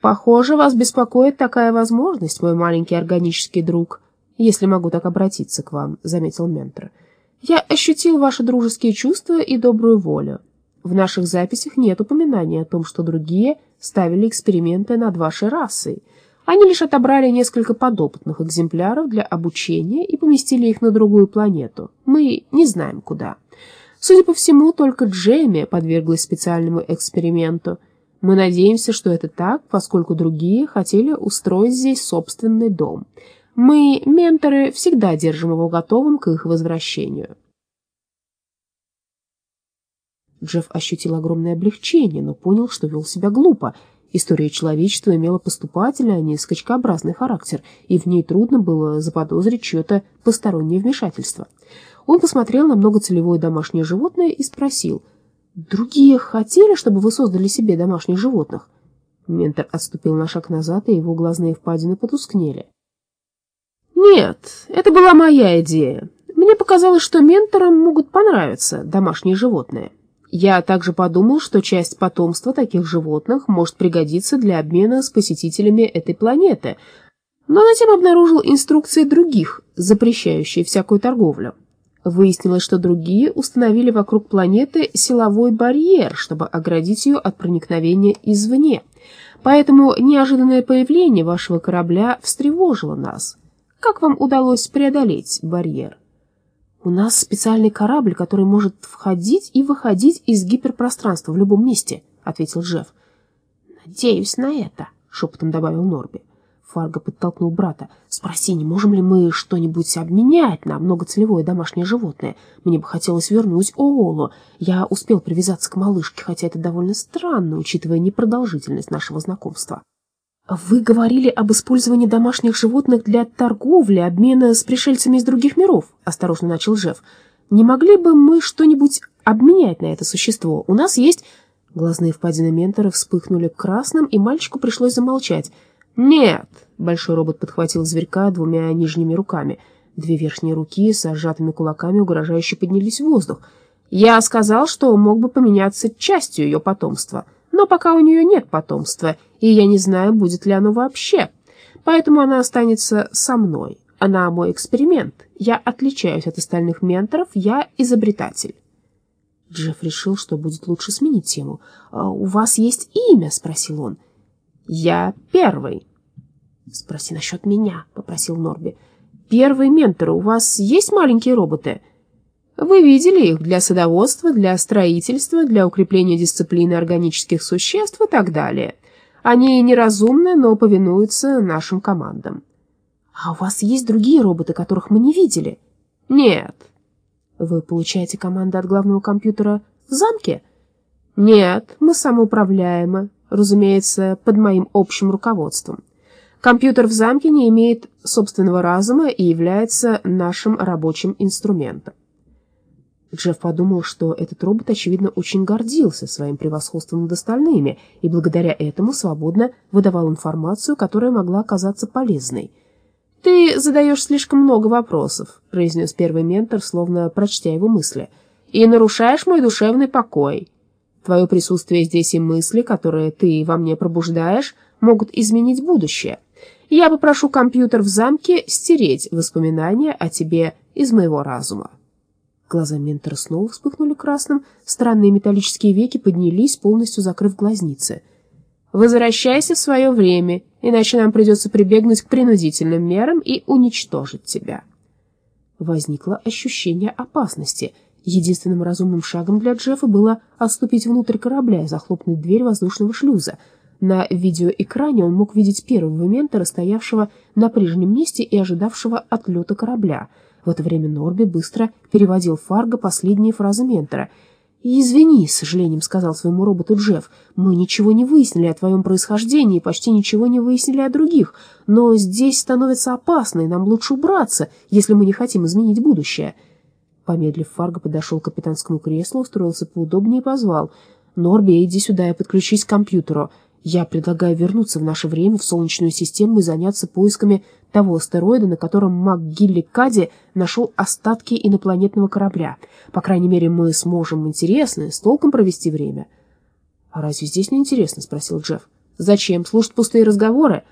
«Похоже, вас беспокоит такая возможность, мой маленький органический друг, если могу так обратиться к вам», — заметил ментор. «Я ощутил ваши дружеские чувства и добрую волю. В наших записях нет упоминания о том, что другие ставили эксперименты над вашей расой. Они лишь отобрали несколько подопытных экземпляров для обучения и поместили их на другую планету. Мы не знаем, куда. Судя по всему, только Джейми подверглась специальному эксперименту — мы надеемся, что это так, поскольку другие хотели устроить здесь собственный дом. Мы, менторы, всегда держим его готовым к их возвращению. Джефф ощутил огромное облегчение, но понял, что вел себя глупо. История человечества имела поступательный, а не скачкообразный характер, и в ней трудно было заподозрить чье-то постороннее вмешательство. Он посмотрел на многоцелевое домашнее животное и спросил – Другие хотели, чтобы вы создали себе домашних животных? Ментор отступил на шаг назад, и его глазные впадины потускнели. Нет, это была моя идея. Мне показалось, что менторам могут понравиться домашние животные. Я также подумал, что часть потомства таких животных может пригодиться для обмена с посетителями этой планеты, но затем обнаружил инструкции других, запрещающие всякую торговлю. Выяснилось, что другие установили вокруг планеты силовой барьер, чтобы оградить ее от проникновения извне. Поэтому неожиданное появление вашего корабля встревожило нас. Как вам удалось преодолеть барьер? У нас специальный корабль, который может входить и выходить из гиперпространства в любом месте, ответил Джефф. Надеюсь на это, шепотом добавил Норби. Фарго подтолкнул брата. «Спроси, не можем ли мы что-нибудь обменять на многоцелевое домашнее животное? Мне бы хотелось вернуть Оолу. Я успел привязаться к малышке, хотя это довольно странно, учитывая непродолжительность нашего знакомства». «Вы говорили об использовании домашних животных для торговли, обмена с пришельцами из других миров», — осторожно начал Жеф. «Не могли бы мы что-нибудь обменять на это существо? У нас есть...» Глазные впадины ментора вспыхнули красным, и мальчику пришлось замолчать — «Нет!» — большой робот подхватил зверька двумя нижними руками. Две верхние руки с сжатыми кулаками угрожающе поднялись в воздух. «Я сказал, что мог бы поменяться частью ее потомства, но пока у нее нет потомства, и я не знаю, будет ли оно вообще. Поэтому она останется со мной. Она мой эксперимент. Я отличаюсь от остальных менторов, я изобретатель». Джефф решил, что будет лучше сменить тему. «А «У вас есть имя?» — спросил он. «Я первый». «Спроси насчет меня», — попросил Норби. «Первый ментор, у вас есть маленькие роботы?» «Вы видели их для садоводства, для строительства, для укрепления дисциплины органических существ и так далее. Они неразумны, но повинуются нашим командам». «А у вас есть другие роботы, которых мы не видели?» «Нет». «Вы получаете команды от главного компьютера в замке?» «Нет, мы самоуправляемы, разумеется, под моим общим руководством». Компьютер в замке не имеет собственного разума и является нашим рабочим инструментом. Джефф подумал, что этот робот, очевидно, очень гордился своим превосходством над остальными и благодаря этому свободно выдавал информацию, которая могла оказаться полезной. «Ты задаешь слишком много вопросов», — произнес первый ментор, словно прочтя его мысли, «и нарушаешь мой душевный покой. Твое присутствие здесь и мысли, которые ты во мне пробуждаешь, могут изменить будущее». Я попрошу компьютер в замке стереть воспоминания о тебе из моего разума. Глаза ментора снова вспыхнули красным, странные металлические веки поднялись, полностью закрыв глазницы. «Возвращайся в свое время, иначе нам придется прибегнуть к принудительным мерам и уничтожить тебя». Возникло ощущение опасности. Единственным разумным шагом для Джеффа было отступить внутрь корабля и захлопнуть дверь воздушного шлюза — на видеоэкране он мог видеть первого ментора, стоявшего на прежнем месте и ожидавшего отлета корабля. В это время Норби быстро переводил Фарго последние фразы ментора. «Извини», — с сожалением сказал своему роботу Джефф, «мы ничего не выяснили о твоем происхождении, почти ничего не выяснили о других, но здесь становится опасно, и нам лучше убраться, если мы не хотим изменить будущее». Помедлив, Фарго подошел к капитанскому креслу, устроился поудобнее и позвал. «Норби, иди сюда и подключись к компьютеру». Я предлагаю вернуться в наше время в Солнечную систему и заняться поисками того астероида, на котором маг Гилли Кади нашел остатки инопланетного корабля. По крайней мере, мы сможем интересно, с толком провести время. — А разве здесь не интересно? — спросил Джефф. — Зачем? Слушать пустые разговоры?